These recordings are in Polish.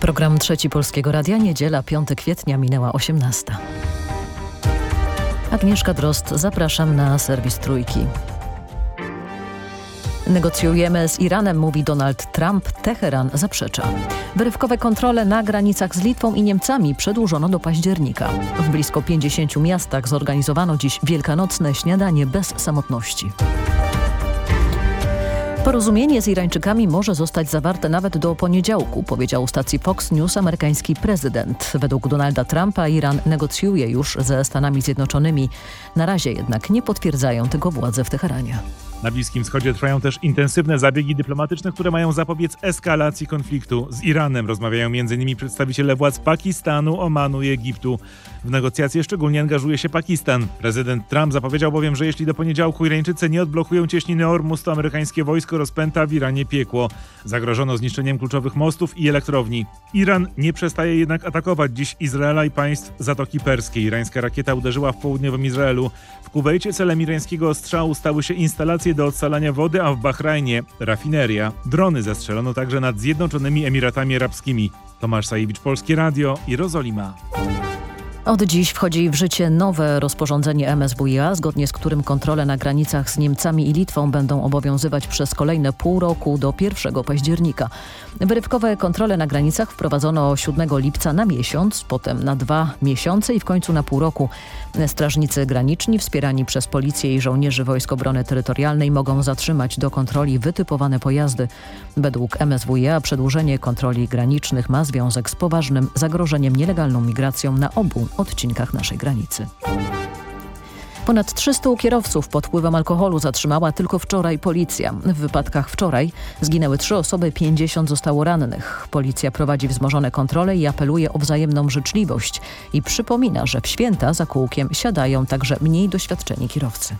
Program Trzeci Polskiego Radia, niedziela 5 kwietnia minęła 18. Agnieszka Drost, zapraszam na serwis Trójki. Negocjujemy z Iranem, mówi Donald Trump. Teheran zaprzecza. Wyrywkowe kontrole na granicach z Litwą i Niemcami przedłużono do października. W blisko 50 miastach zorganizowano dziś wielkanocne śniadanie bez samotności. Porozumienie z Irańczykami może zostać zawarte nawet do poniedziałku, powiedział stacji Fox News amerykański prezydent. Według Donalda Trumpa Iran negocjuje już ze Stanami Zjednoczonymi. Na razie jednak nie potwierdzają tego władze w Teheranie. Na Bliskim Wschodzie trwają też intensywne zabiegi dyplomatyczne, które mają zapobiec eskalacji konfliktu. Z Iranem rozmawiają m.in. przedstawiciele władz Pakistanu, Omanu i Egiptu. W negocjacje szczególnie angażuje się Pakistan. Prezydent Trump zapowiedział bowiem, że jeśli do poniedziałku Irańczycy nie odblokują cieśniny Ormus, to amerykańskie wojsko rozpęta w Iranie piekło. Zagrożono zniszczeniem kluczowych mostów i elektrowni. Iran nie przestaje jednak atakować dziś Izraela i państw Zatoki Perskiej. Irańska rakieta uderzyła w południowym Izraelu. Kuwejcie celem irańskiego ostrzału stały się instalacje do odsalania wody, a w Bahrajnie rafineria. Drony zastrzelono także nad Zjednoczonymi Emiratami Arabskimi. Tomasz Sajewicz, Polskie Radio, Jerozolima. Od dziś wchodzi w życie nowe rozporządzenie MSWiA, zgodnie z którym kontrole na granicach z Niemcami i Litwą będą obowiązywać przez kolejne pół roku do 1 października. Wyrywkowe kontrole na granicach wprowadzono 7 lipca na miesiąc, potem na dwa miesiące i w końcu na pół roku. Strażnicy graniczni wspierani przez policję i żołnierzy Wojsk Obrony Terytorialnej mogą zatrzymać do kontroli wytypowane pojazdy. Według MSWiA przedłużenie kontroli granicznych ma związek z poważnym zagrożeniem nielegalną migracją na obu odcinkach naszej granicy. Ponad 300 kierowców pod wpływem alkoholu zatrzymała tylko wczoraj policja. W wypadkach wczoraj zginęły trzy osoby, 50 zostało rannych. Policja prowadzi wzmożone kontrole i apeluje o wzajemną życzliwość i przypomina, że w święta za kółkiem siadają także mniej doświadczeni kierowcy.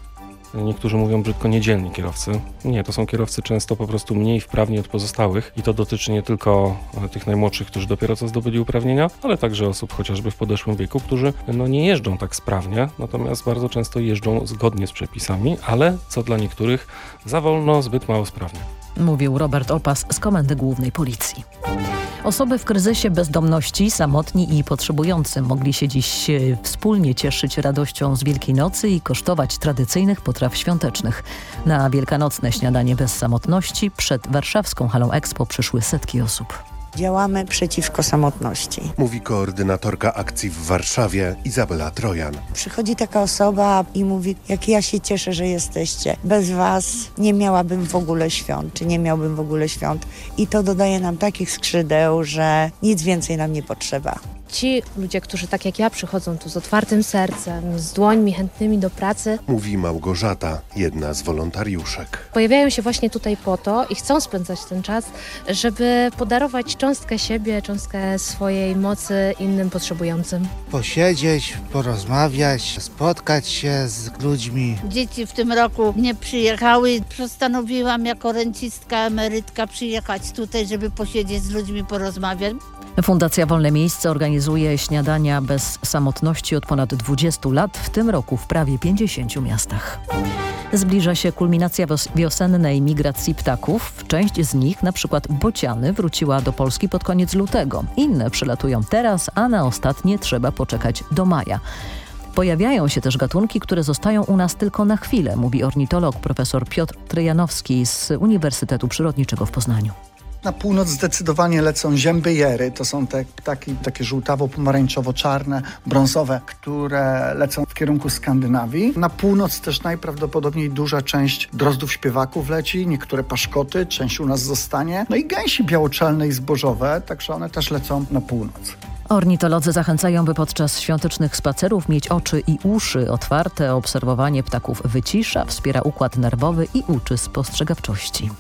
Niektórzy mówią brzydko niedzielni kierowcy. Nie, to są kierowcy często po prostu mniej wprawni od pozostałych i to dotyczy nie tylko e, tych najmłodszych, którzy dopiero co zdobyli uprawnienia, ale także osób chociażby w podeszłym wieku, którzy no, nie jeżdżą tak sprawnie, natomiast bardzo często jeżdżą zgodnie z przepisami, ale co dla niektórych za wolno, zbyt mało sprawnie. Mówił Robert Opas z Komendy Głównej Policji. Osoby w kryzysie bezdomności, samotni i potrzebujący mogli się dziś e, wspólnie cieszyć radością z Wielkiej Nocy i kosztować tradycyjnych potraw świątecznych. Na wielkanocne śniadanie bez samotności przed warszawską halą Expo przyszły setki osób. Działamy przeciwko samotności. Mówi koordynatorka akcji w Warszawie Izabela Trojan. Przychodzi taka osoba i mówi, jak ja się cieszę, że jesteście. Bez was nie miałabym w ogóle świąt, czy nie miałbym w ogóle świąt. I to dodaje nam takich skrzydeł, że nic więcej nam nie potrzeba ci ludzie, którzy tak jak ja przychodzą tu z otwartym sercem, z dłońmi chętnymi do pracy. Mówi Małgorzata, jedna z wolontariuszek. Pojawiają się właśnie tutaj po to i chcą spędzać ten czas, żeby podarować cząstkę siebie, cząstkę swojej mocy innym potrzebującym. Posiedzieć, porozmawiać, spotkać się z ludźmi. Dzieci w tym roku nie przyjechały. Postanowiłam jako rencistka, emerytka przyjechać tutaj, żeby posiedzieć z ludźmi, porozmawiać. Fundacja Wolne Miejsce organizuje śniadania bez samotności od ponad 20 lat, w tym roku w prawie 50 miastach. Zbliża się kulminacja wiosennej migracji ptaków. Część z nich, przykład bociany, wróciła do Polski pod koniec lutego. Inne przylatują teraz, a na ostatnie trzeba poczekać do maja. Pojawiają się też gatunki, które zostają u nas tylko na chwilę, mówi ornitolog profesor Piotr Tryjanowski z Uniwersytetu Przyrodniczego w Poznaniu. Na północ zdecydowanie lecą ziębyjery. To są te ptaki takie żółtawo-pomarańczowo-czarne, brązowe, które lecą w kierunku Skandynawii. Na północ też najprawdopodobniej duża część drozdów śpiewaków leci, niektóre paszkoty, część u nas zostanie. No i gęsi białoczelne i zbożowe, także one też lecą na północ. Ornitolodzy zachęcają, by podczas świątecznych spacerów mieć oczy i uszy otwarte. Obserwowanie ptaków wycisza, wspiera układ nerwowy i uczy spostrzegawczości.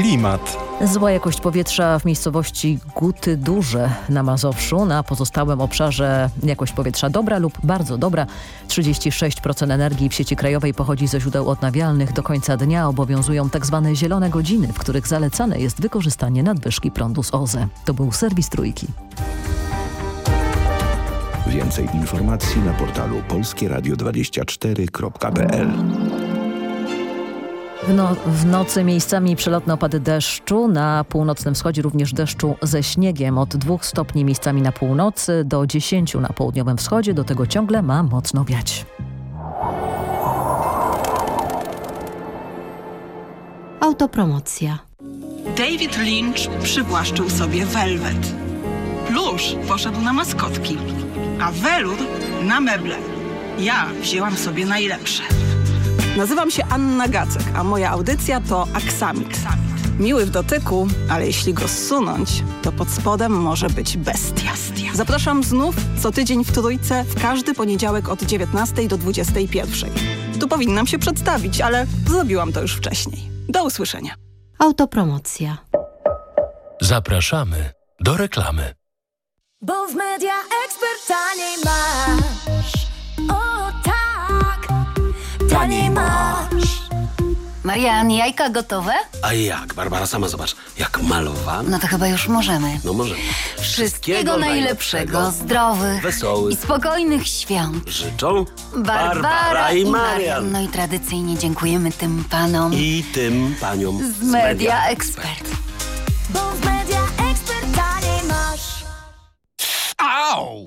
Klimat. Zła jakość powietrza w miejscowości Guty Duże na Mazowszu. Na pozostałym obszarze jakość powietrza dobra lub bardzo dobra. 36% energii w sieci krajowej pochodzi ze źródeł odnawialnych. Do końca dnia obowiązują tzw. Tak zielone godziny, w których zalecane jest wykorzystanie nadwyżki prądu z OZE. To był serwis Trójki. Więcej informacji na portalu polskieradio24.pl W, no, w nocy miejscami przelotne opady deszczu, na północnym wschodzie również deszczu ze śniegiem. Od 2 stopni miejscami na północy do 10 na południowym wschodzie. Do tego ciągle ma mocno wiać. Autopromocja. David Lynch przywłaszczył sobie Velvet. Plusz poszedł na maskotki, a Velur na meble. Ja wzięłam sobie najlepsze. Nazywam się Anna Gacek, a moja audycja to Aksamit. Miły w dotyku, ale jeśli go zsunąć, to pod spodem może być bestia. Zapraszam znów co tydzień w Trójce w każdy poniedziałek od 19 do 21. Tu powinnam się przedstawić, ale zrobiłam to już wcześniej. Do usłyszenia. Autopromocja. Zapraszamy do reklamy. Bo w Media Expert taniej masz. Taniej masz. Marian, jajka gotowe? A jak? Barbara, sama zobacz, jak malowane. No to chyba już możemy. No możemy. Wszystkiego najlepszego, zdrowych wesołych i spokojnych świąt. Życzą Barbara, Barbara i Marian. No i tradycyjnie dziękujemy tym panom I tym paniom z Media Expert. Bo w Media Expert taniej masz. Au!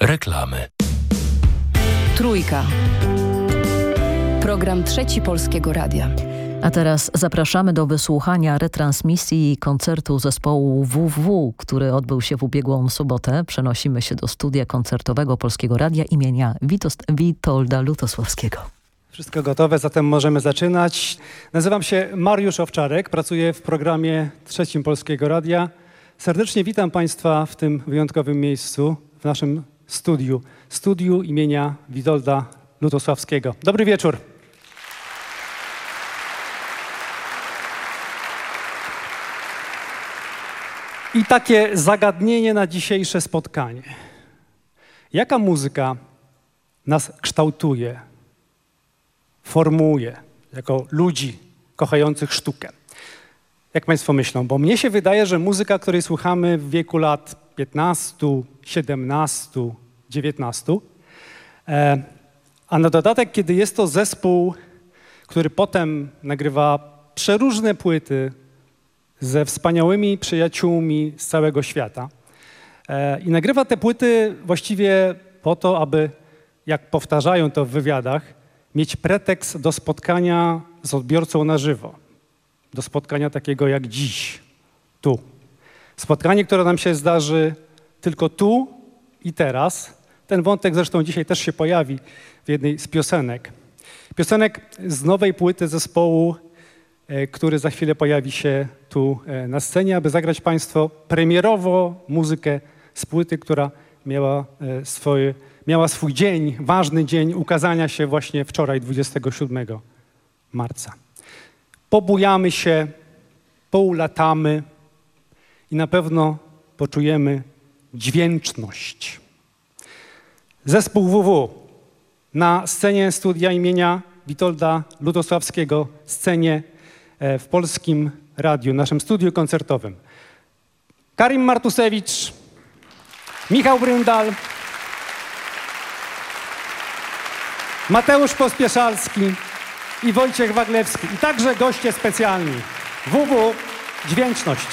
reklamy. Trójka. Program Trzeci Polskiego Radia. A teraz zapraszamy do wysłuchania retransmisji koncertu zespołu WW, który odbył się w ubiegłą sobotę. Przenosimy się do studia koncertowego Polskiego Radia imienia Witost Witolda Lutosławskiego. Wszystko gotowe, zatem możemy zaczynać. Nazywam się Mariusz Owczarek, pracuję w programie Trzecim Polskiego Radia. Serdecznie witam Państwa w tym wyjątkowym miejscu, w naszym studiu, studiu imienia Witolda Lutosławskiego. Dobry wieczór. I takie zagadnienie na dzisiejsze spotkanie. Jaka muzyka nas kształtuje, formułuje jako ludzi kochających sztukę? Jak Państwo myślą? Bo mnie się wydaje, że muzyka, której słuchamy w wieku lat 15, 17, 19, e, a na dodatek, kiedy jest to zespół, który potem nagrywa przeróżne płyty ze wspaniałymi przyjaciółmi z całego świata e, i nagrywa te płyty właściwie po to, aby, jak powtarzają to w wywiadach, mieć pretekst do spotkania z odbiorcą na żywo. Do spotkania takiego jak dziś, tu. Spotkanie, które nam się zdarzy tylko tu i teraz. Ten wątek zresztą dzisiaj też się pojawi w jednej z piosenek. Piosenek z nowej płyty zespołu, e, który za chwilę pojawi się tu e, na scenie, aby zagrać Państwo premierowo muzykę z płyty, która miała, e, swoje, miała swój dzień, ważny dzień ukazania się właśnie wczoraj, 27 marca. Pobujamy się, poulatamy i na pewno poczujemy dźwięczność. Zespół WW na scenie studia imienia Witolda Ludosławskiego, scenie e, w Polskim Radiu, naszym studiu koncertowym. Karim Martusewicz, Michał Bryndal, Mateusz Pospieszalski i Wojciech Waglewski. I także goście specjalni. WW Dźwięczność.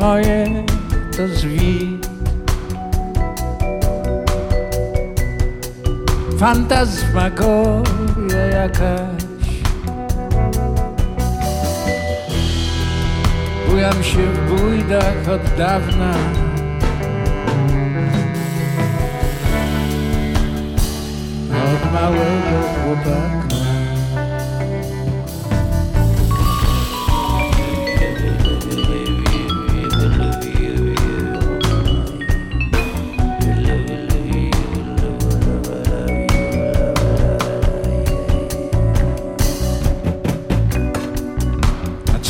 Moje to zwit Fantasmagoria jakaś. Bujam się w bójdach od dawna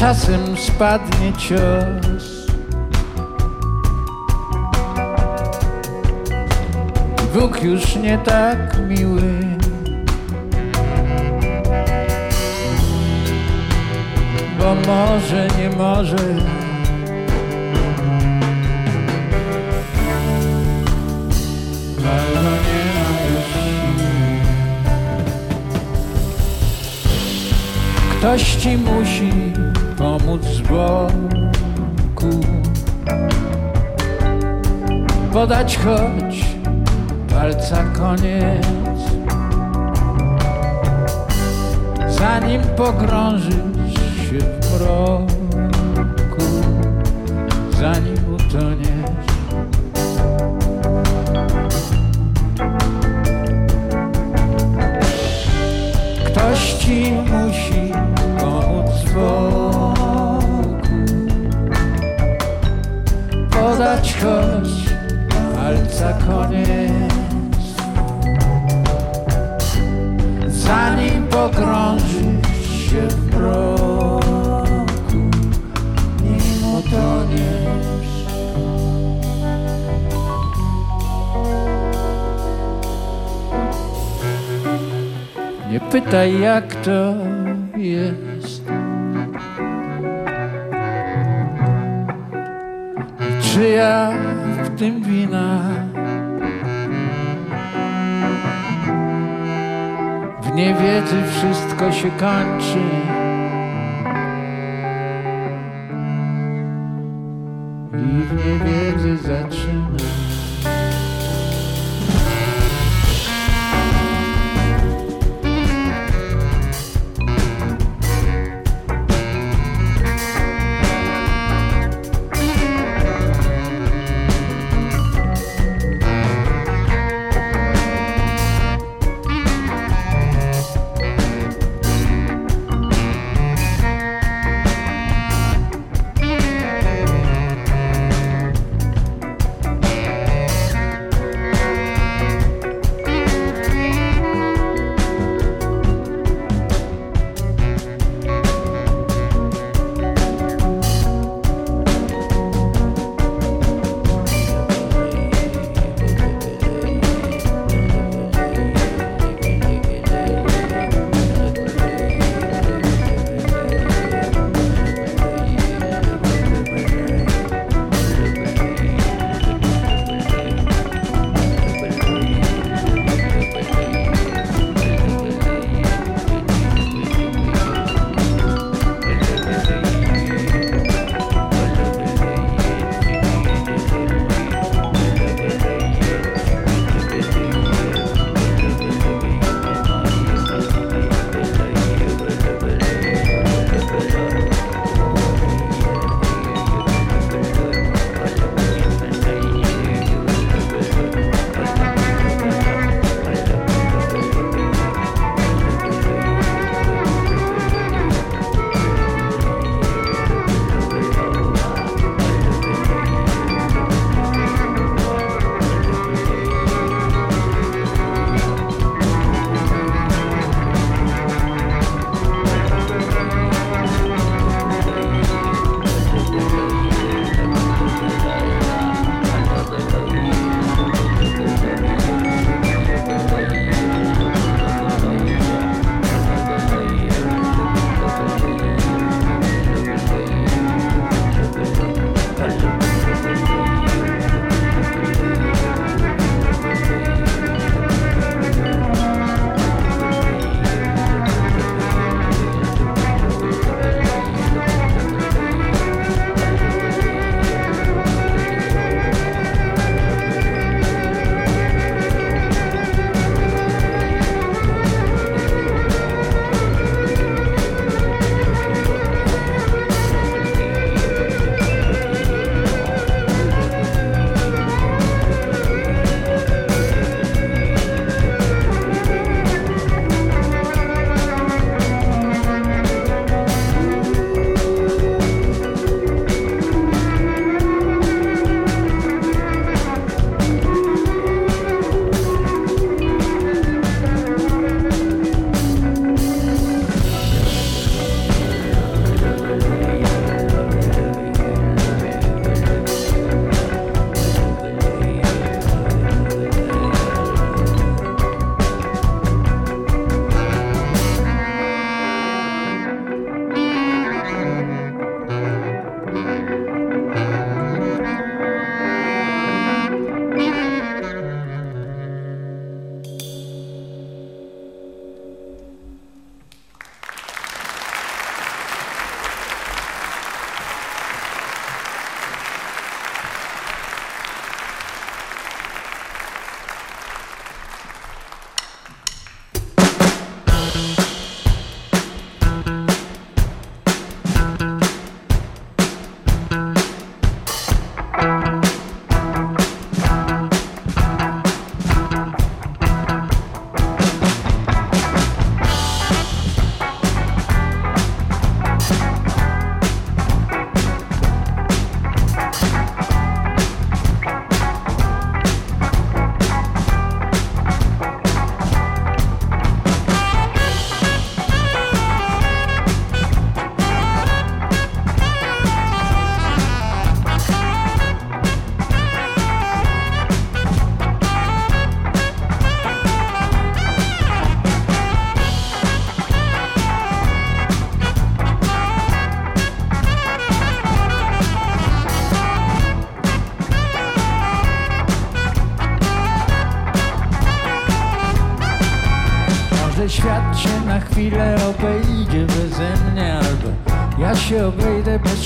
czasem spadnie cios. Bóg już nie tak miły. Bo może, nie może. Nie ma już Ktoś ci musi pomóc z boku. Podać choć palca koniec. Zanim pogrążysz się w mroku Zanim utoniesz. Ktoś ci musi Pogrążysz się w mroku Nim utoniesz Nie pytaj jak to jest. Czy ja w tym wina niewiedzy wszystko się kończy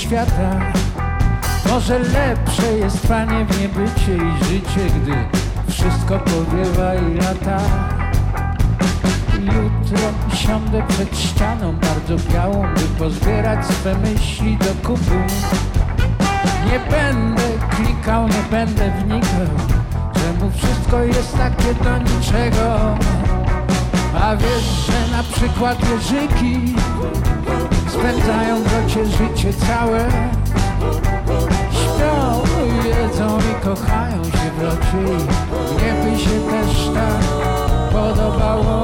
świata. Może lepsze jest panie w niebycie i życie Gdy wszystko powiewa i lata. Jutro siądę przed ścianą bardzo białą By pozbierać swe myśli do kupu. Nie będę klikał, nie będę wnikał Czemu wszystko jest takie do niczego. A wiesz, że na przykład jeżyki Spędzają w locie życie całe. Śpią, jedzą i kochają się w Mnie by się też tak podobało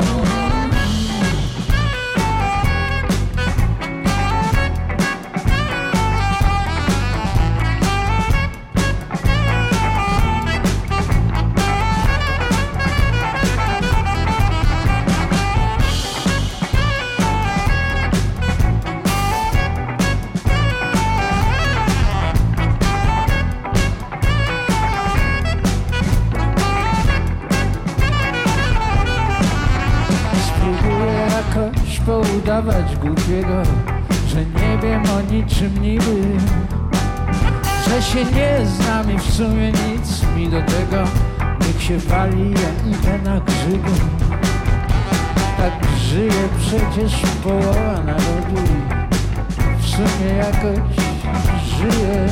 głupiego Że nie wiem o niczym niby Że się nie znam i w sumie nic mi do tego Niech się wali, ja idę na grzybu Tak żyje przecież połowa narodu W sumie jakoś żyję.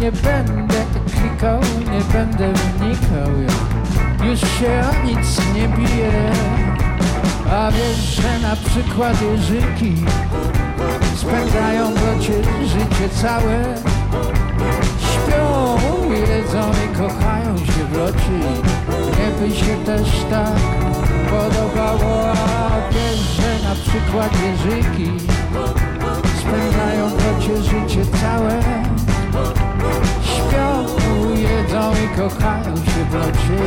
Nie będę klikał, nie będę wnikał ja Już się o nic nie biję a wiesz, że na przykład jeżyki Spędzają w locie życie całe. Śpią, jedzą i kochają się w locie. Nie by się też tak podobało. A wiesz, że na przykład jeżyki Spędzają w locie życie całe jedzą i kochają się w locie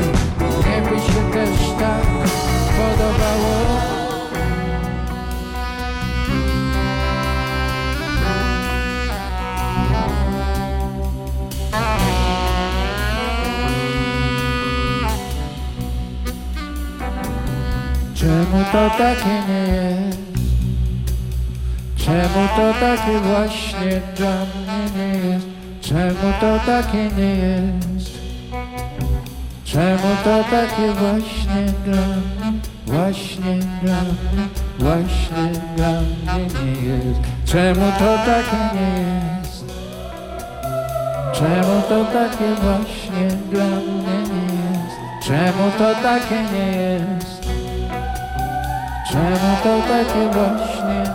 Nie by się też tak podobało Czemu to takie nie jest? Czemu to takie właśnie dla mnie nie jest? Czemu to takie nie jest? Czemu to takie właśnie dla mnie? Właśnie dla mnie, właśnie dla mnie nie jest. Czemu to takie nie jest? Czemu to takie właśnie dla mnie nie jest? Czemu to takie nie jest? Czemu to takie właśnie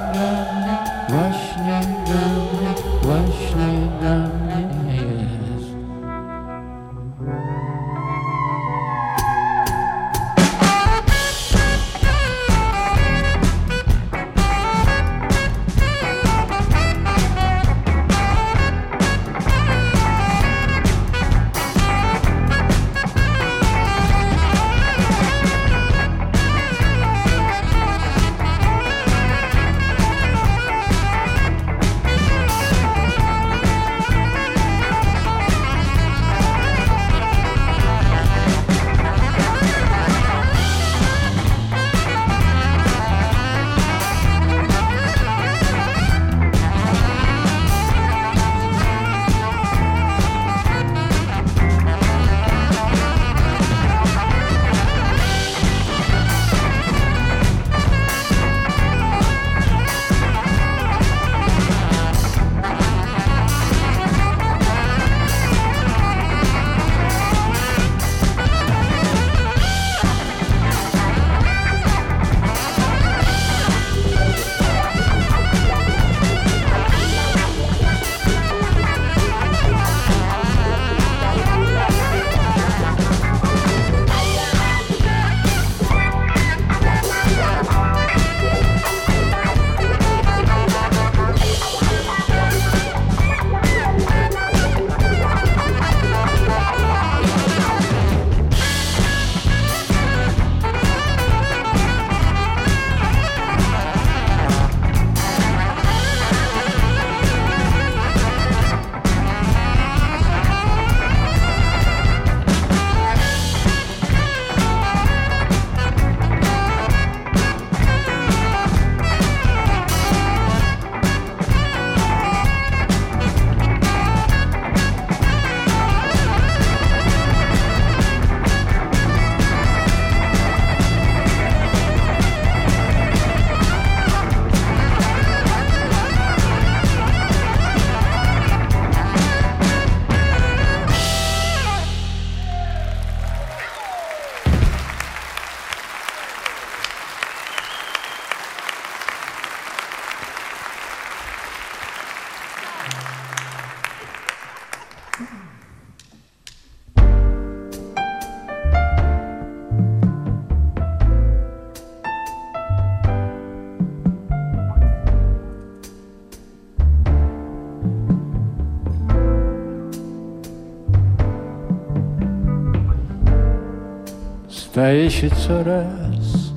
się coraz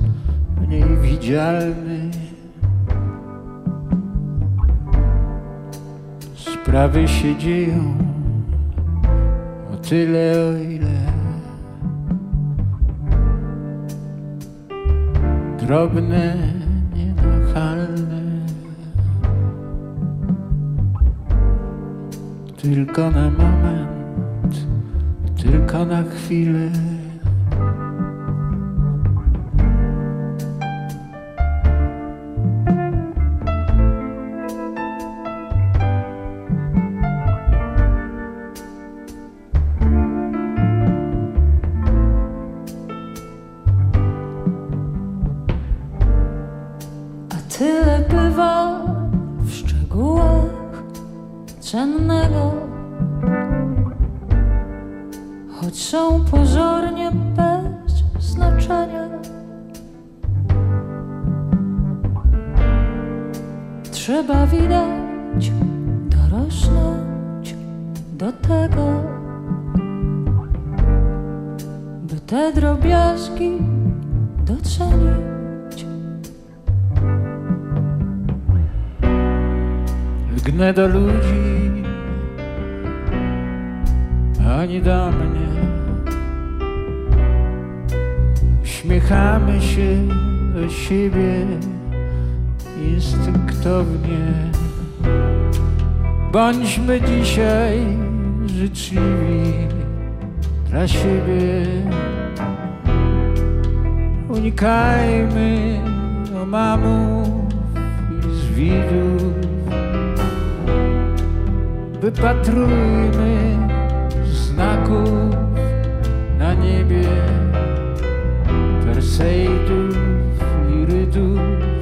mniej widzialny. Sprawy się dzieją o tyle, o ile drobne, nienachalne. Tylko na moment, tylko na chwilę. Do tego, by te drobiazgi docenić. Lgnę do ludzi, ani do mnie. Uśmiechamy się do siebie instynktownie. Bądźmy dzisiaj życzliwi dla siebie. Unikajmy omamów i zwidów. Wypatrujmy znaków na niebie Perseidów, Irydów, Kaminidów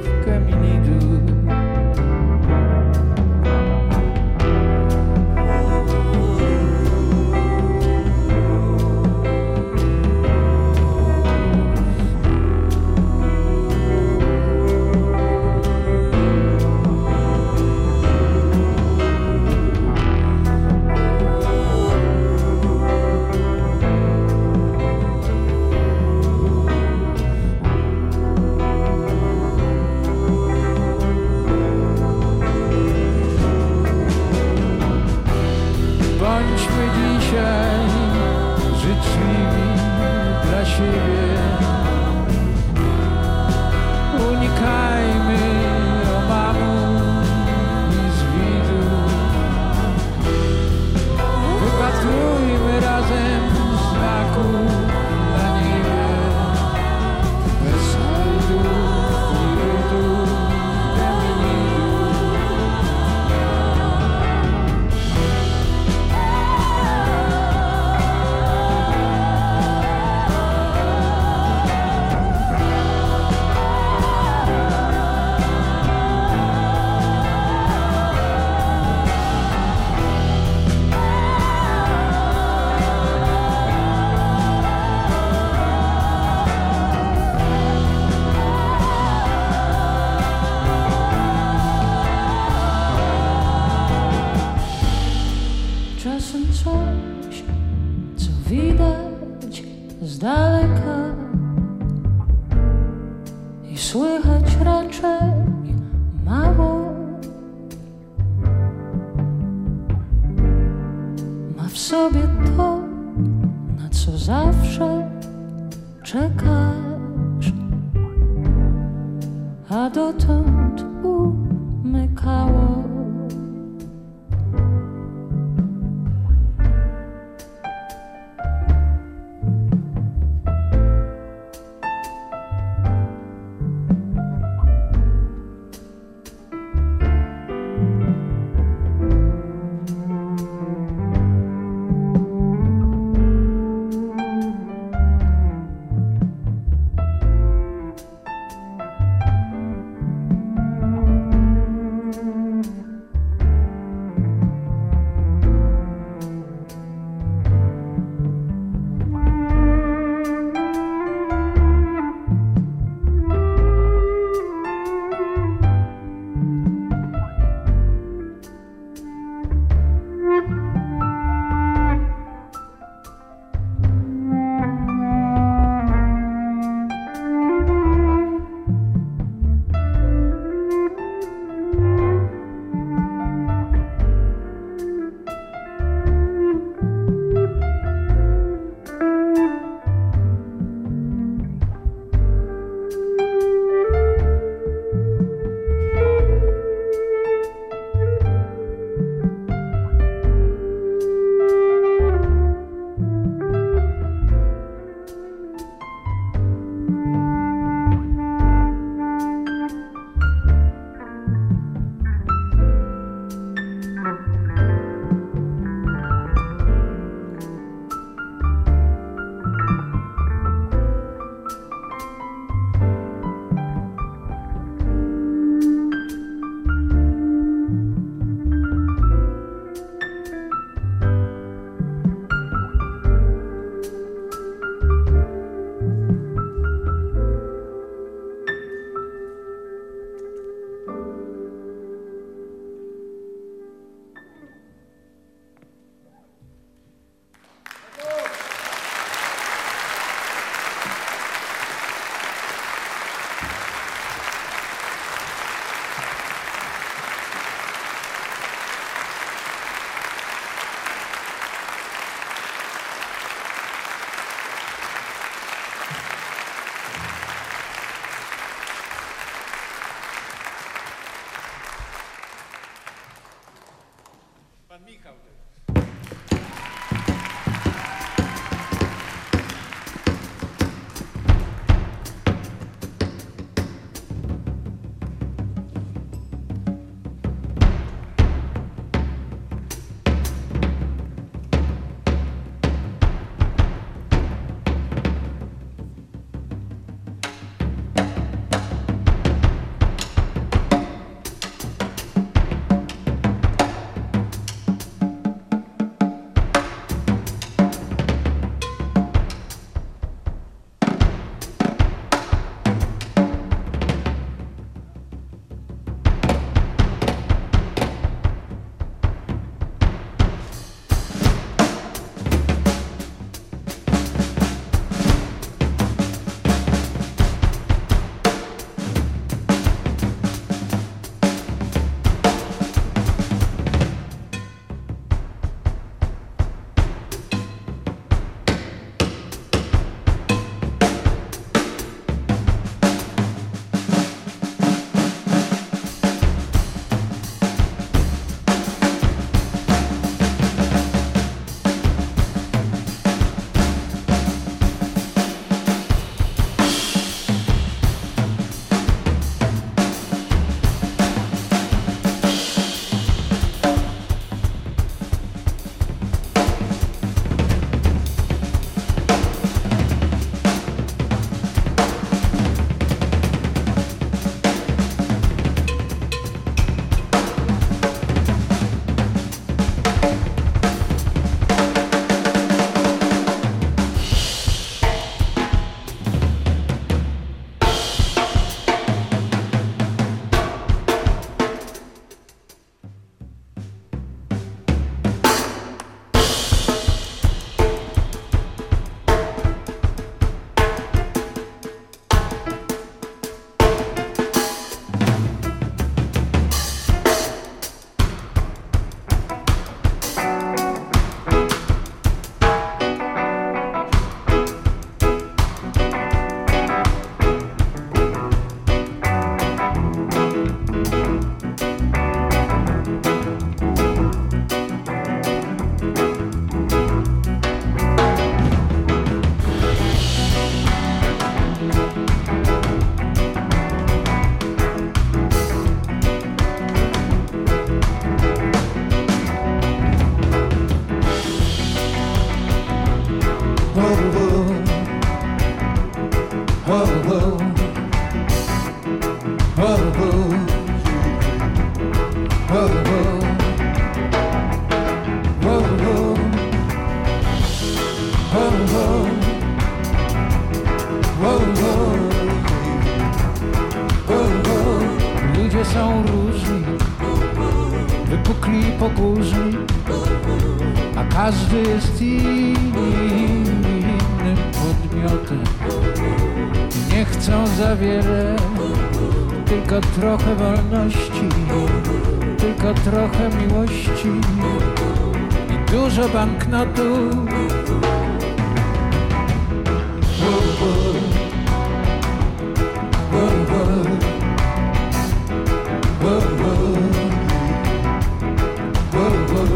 Wo, wo.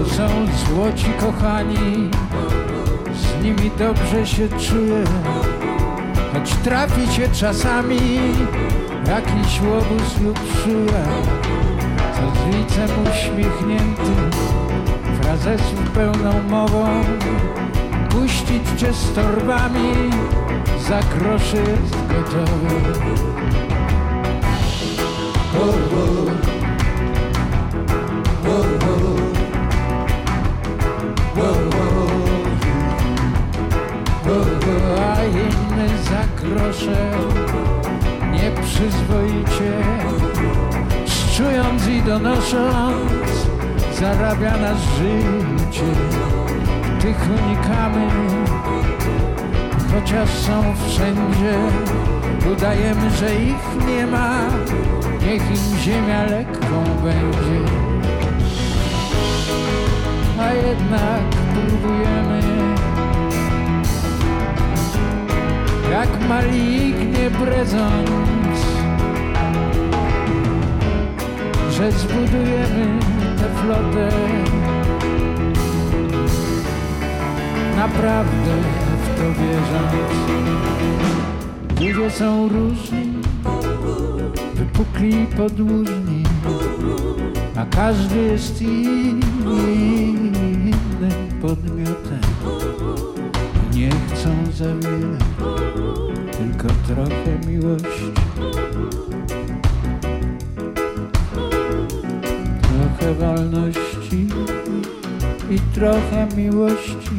Są złoci kochani, z nimi dobrze się czuję, choć trafi cię czasami jakiś łobuz lub szuja, licem uśmiechniętym, frazesów pełną mową, puścić cię z torbami, za grosze jest gotowy. Wo. Wo, wo. A inny za nieprzyzwoicie Szczując i donosząc zarabia nas życie. Tych unikamy chociaż są wszędzie. Udajemy, że ich nie ma. Niech im ziemia lekką będzie. A jednak próbujemy. Jak malignie bredząc Że zbudujemy tę flotę naprawdę w to wierząc. Ludzie są różni, wypukli podłużni, a każdy jest innym podmiotem. Nie chcą za wiele, tylko trochę miłości. Trochę wolności i trochę miłości.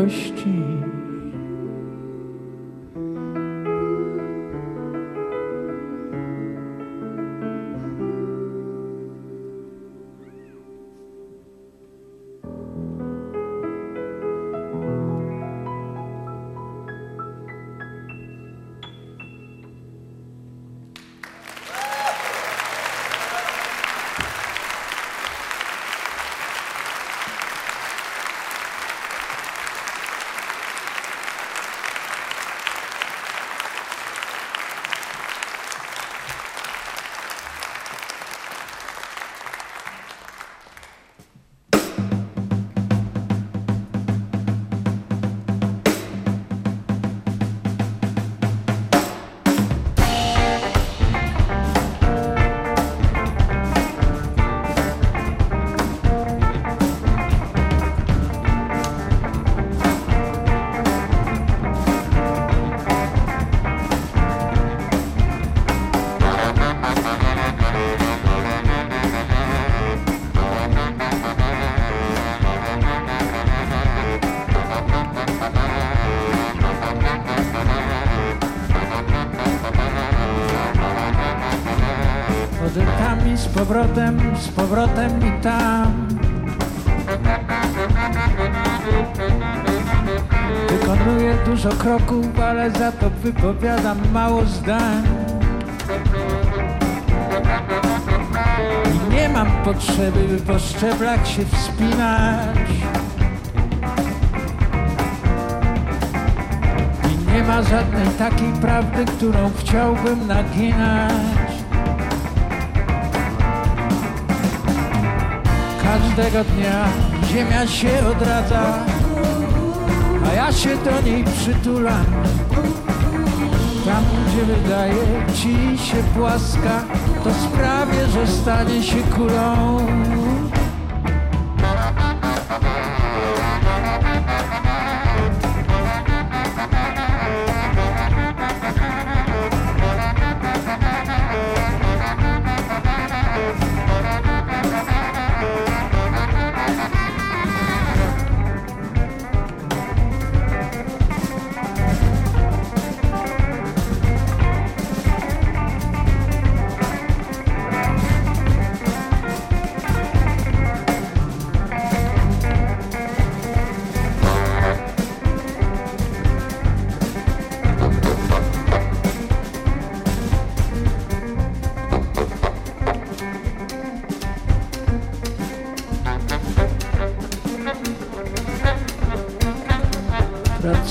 Miłości. Kroków, ale za to wypowiadam mało zdań. I nie mam potrzeby, by po szczeblach się wspinać. I nie ma żadnej takiej prawdy, którą chciałbym naginać. Każdego dnia ziemia się odradza, a ja się do niej przytulam. Tam, gdzie wydaje ci się płaska, to sprawię, że stanie się kulą.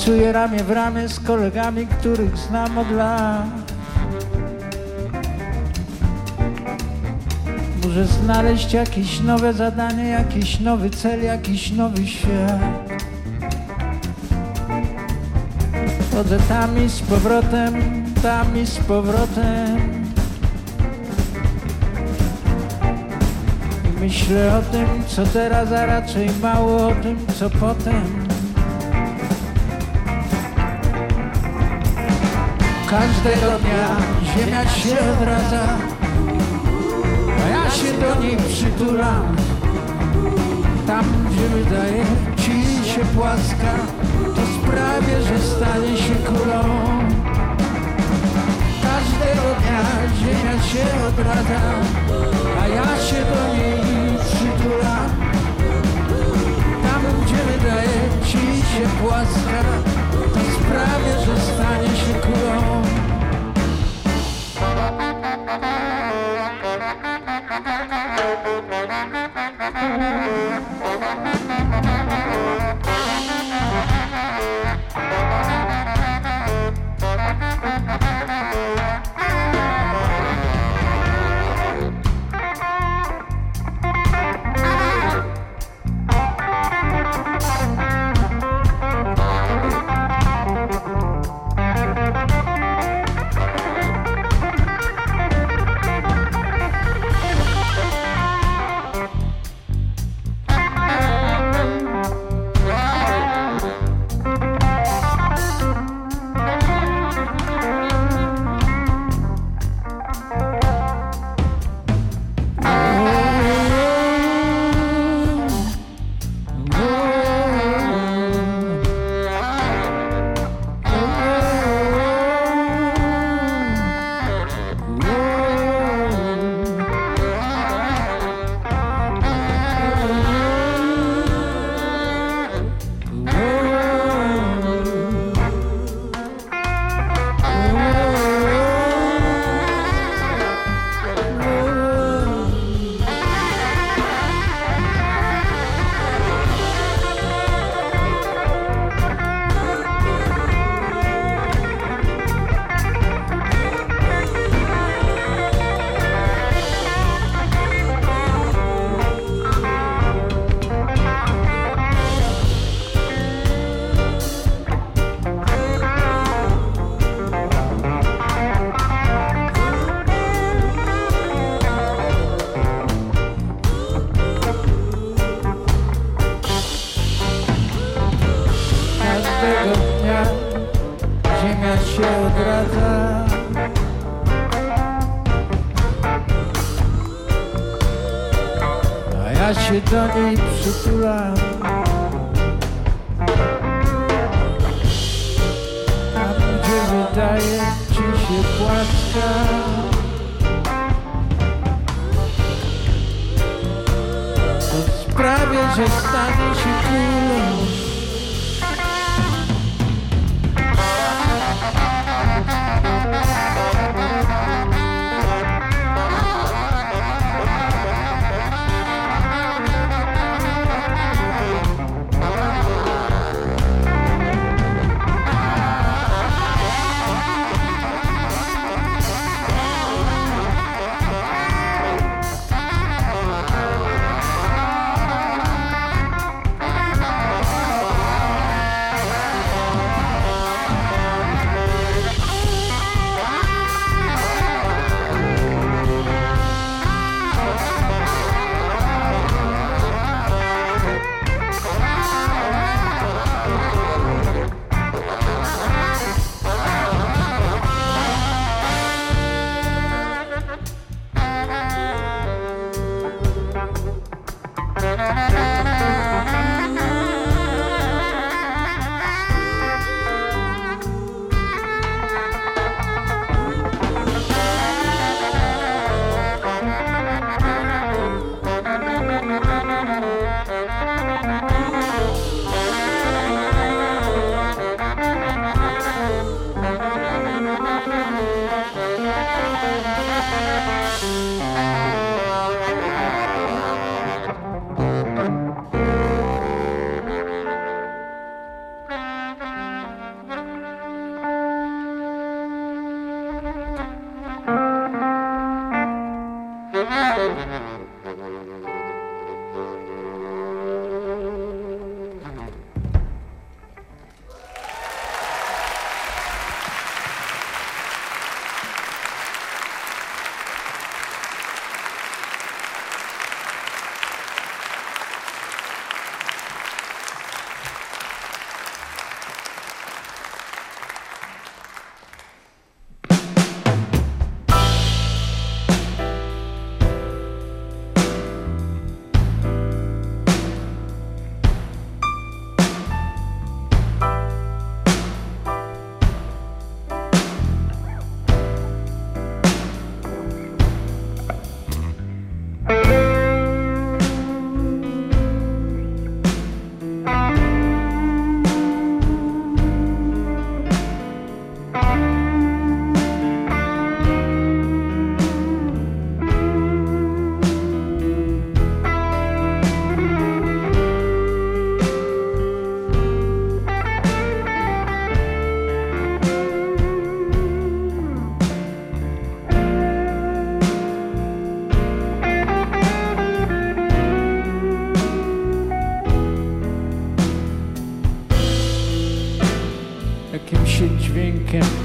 Pracuję ramię w ramię z kolegami, których znam od lat. Muszę znaleźć jakieś nowe zadanie, jakiś nowy cel, jakiś nowy świat. Chodzę tam i z powrotem, tam i z powrotem. Myślę o tym, co teraz, a raczej mało o tym, co potem. Każdego dnia ziemia się odradza, a ja się do niej przytulam. Tam, gdzie wydaje ci się płaska, to sprawię, że stanie się kulą. Każdego dnia ziemia się odradza, Każdego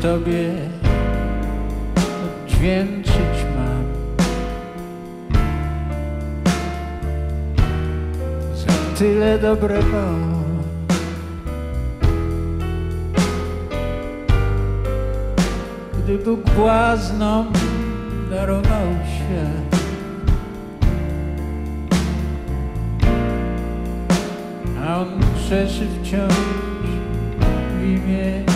tobie odźwięczyć mam. Za tyle dobrego. Gdy Bóg błaznom darował świat A on krzeszy wciąż w imię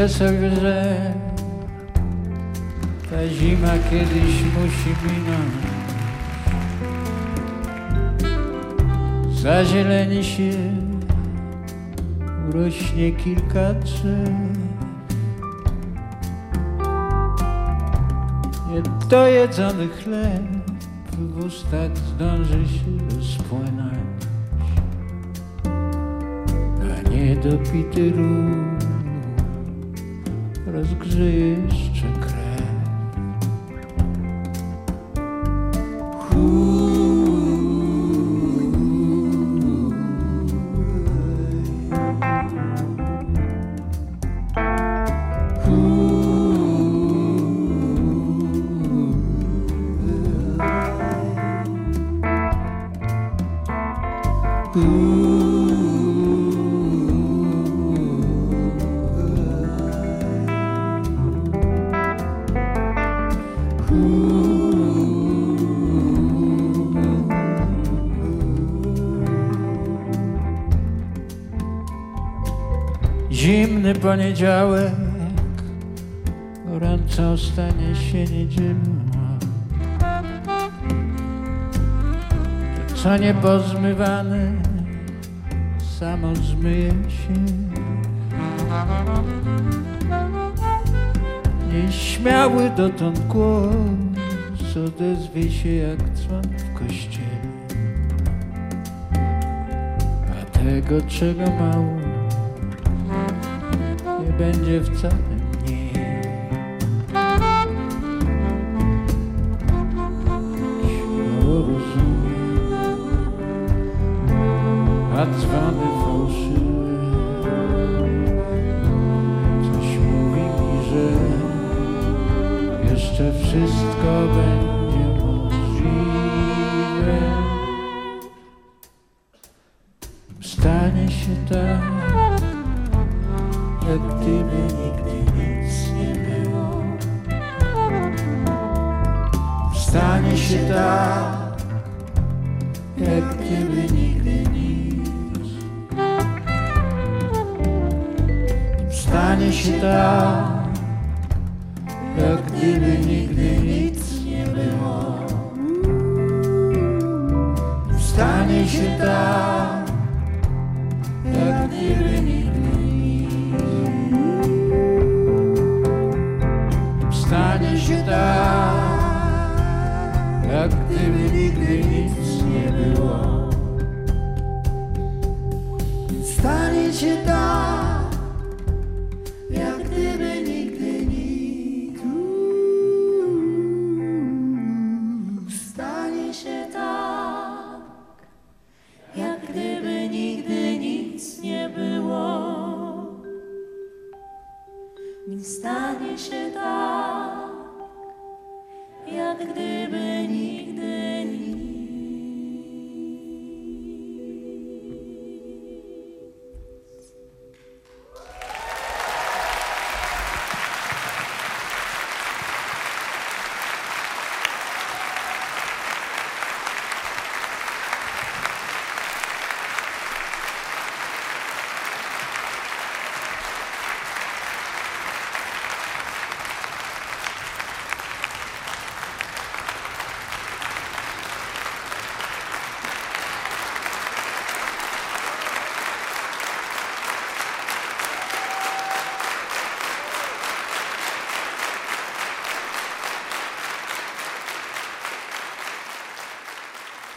Myślę sobie, że ta zima kiedyś musi minąć. Zazieleni się, urośnie kilka drzew. Niedojedzony chleb w ustach zdąży się rozpłynąć, a niedopity róg rozgrzeje jeszcze poniedziałek, gorąco stanie się niedzielą. To co niepozmywane, samo zmyje się. Nieśmiały dotąd głos odezwie się jak dzwon w kościele. A tego, czego mało, będzie wcale mniej. Śmiało rozumiem, a dzwony fałszywe coś mówi mi, że jeszcze wszystko będzie możliwe. Stanie się tak nigdy nic nie było. Stanie się tak, jak gdyby nigdy nic. Stanie się tak, jak gdyby nigdy nic nie było. Stanie się tak, Stanie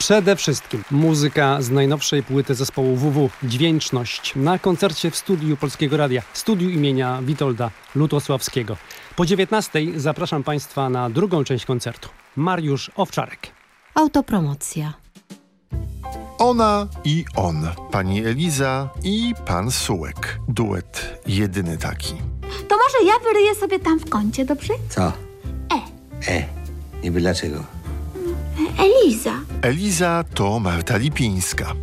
Przede wszystkim muzyka z najnowszej płyty zespołu WW Dźwięczność na koncercie w studiu Polskiego Radia, studiu imienia Witolda Lutosławskiego. Po 19 zapraszam Państwa na drugą część koncertu. Mariusz Owczarek. Autopromocja. Ona i on, pani Eliza i pan Sułek. Duet jedyny taki. To może ja wyryję sobie tam w kącie, dobrze? Co? E. E. Niby dlaczego? Eliza. Eliza to Marta Lipińska.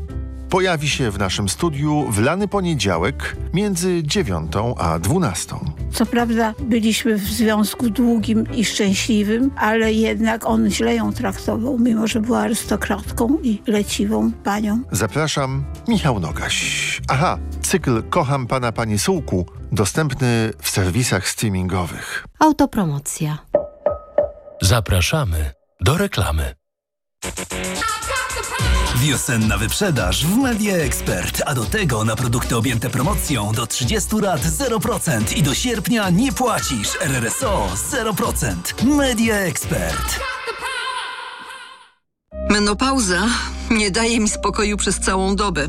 Pojawi się w naszym studiu w lany poniedziałek między dziewiątą a dwunastą. Co prawda byliśmy w związku długim i szczęśliwym, ale jednak on źle ją traktował, mimo że była arystokratką i leciwą panią. Zapraszam, Michał Nogaś. Aha, cykl Kocham Pana Panie Sułku dostępny w serwisach streamingowych. Autopromocja. Zapraszamy do reklamy. Wiosenna wyprzedaż w Media Expert, a do tego na produkty objęte promocją do 30 lat 0% i do sierpnia nie płacisz. RRSO 0%. Media Expert. Menopauza nie daje mi spokoju przez całą dobę.